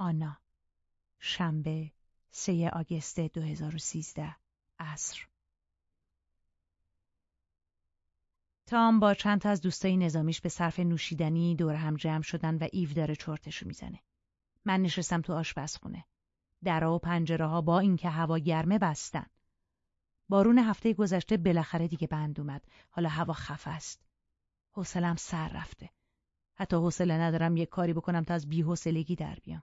آنا شنبه سه آگست 2013 عصر تام با چند تا از دوستای نظامیش به صرف نوشیدنی دور هم جمع شدن و ایو داره چرتشو می‌زنه. من نشستم تو آشپزخونه. درا و پنجره ها با اینکه هوا گرمه بستن. بارون هفته گذشته بالاخره دیگه بند اومد. حالا هوا خفه است. حوصلم سر رفته. حتی حوصله ندارم یه کاری بکنم تا از بی‌حوصلگی در بیام.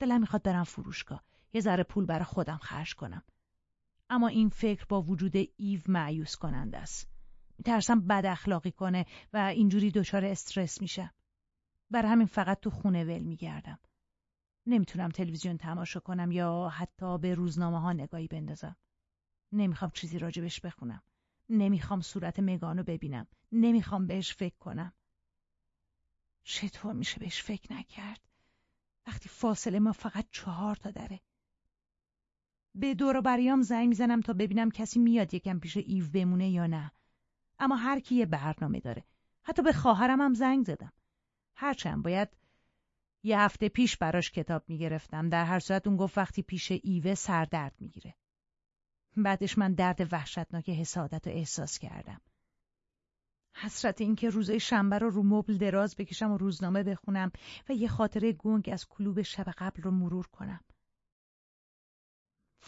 دلم می‌خواد برم فروشگاه. یه ذره پول برای خودم خرج کنم. اما این فکر با وجود ایو معیوس کننده است. میترسم بد اخلاقی کنه و اینجوری دچار استرس میشم. بر همین فقط تو خونه ول میگردم. نمی‌تونم تلویزیون تماشا کنم یا حتی به روزنامه ها نگاهی بندازم. نمی‌خوام چیزی راجبش بخونم. نمی‌خوام صورت مگانو ببینم. نمی‌خوام بهش فکر کنم. چطور میشه بهش فکر نکرد؟ وقتی فاصله ما فقط چهار تا داره. به دور و بریام زنگ می‌زنم تا ببینم کسی میاد یکم پیش ایو بمونه یا نه. اما هر کی یه برنامه داره. حتی به خواهرم هم زنگ زدم. هرچند باید یه هفته پیش براش کتاب می‌گرفتم. در هر صورت اون گفت وقتی پیش ایوه سردرد می‌گیره. بعدش من درد وحشتناک حسادت رو احساس کردم. حسرت این که روزای شنبه رو رو مبل دراز بکشم و روزنامه بخونم و یه خاطره گنگ از کلوب شب قبل رو مرور کنم.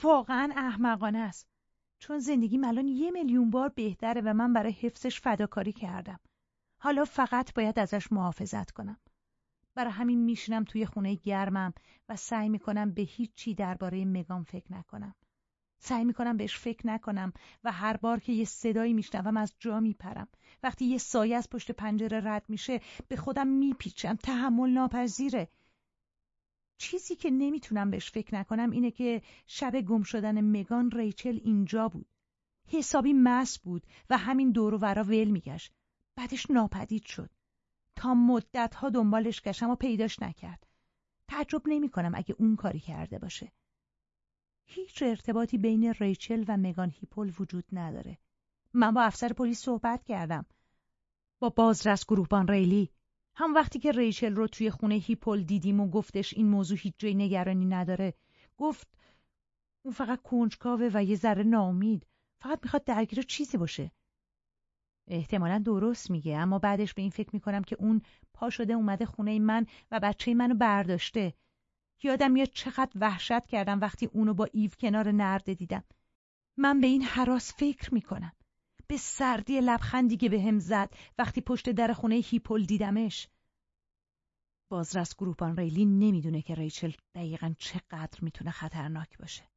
واقعا احمقانه است. چون زندگی الان یه میلیون بار بهتره و من برای حفظش فداکاری کردم. حالا فقط باید ازش محافظت کنم. برای همین میشینم توی خونه گرمم و سعی می‌کنم به هیچی درباره مگان فکر نکنم. سعی می‌کنم بهش فکر نکنم و هر بار که یه صدایی میشنوم از جا میپرم. وقتی یه سایه از پشت پنجره رد میشه به خودم میپیچم. تحمل ناپذیره. چیزی که نمی‌تونم بهش فکر نکنم اینه که شب گم شدن مگان ریچل اینجا بود. حسابی مس بود و همین دور و ورا ول میگشت. بعدش ناپدید شد. تا مدت ها دنبالش گشتم و پیداش نکرد. تعجب نمی کنم اگه اون کاری کرده باشه. هیچ ارتباطی بین ریچل و مگان هیپل وجود نداره. من با افسر پلیس صحبت کردم. با بازرس گروهبان ریلی هم وقتی که ریچل رو توی خونه هیپل دیدیم و گفتش این موضوع هیچ جای نگرانی نداره گفت اون فقط کنجکاوه و یه ذره ناامید فقط می‌خواد درگیر چیزی باشه احتمالا درست میگه اما بعدش به این فکر می‌کنم که اون پا شده اومده خونه من و بچه منو برداشته یادم میاد چقدر وحشت کردم وقتی اونو با ایو کنار نرده دیدم. من به این حراس فکر می‌کنم. به سردی لبخندی که به هم زد وقتی پشت در خونه هیپل دیدمش. بازرس گروپان ریلی نمی‌دونه که ریچل دقیقا چقدر می‌تونه خطرناک باشه.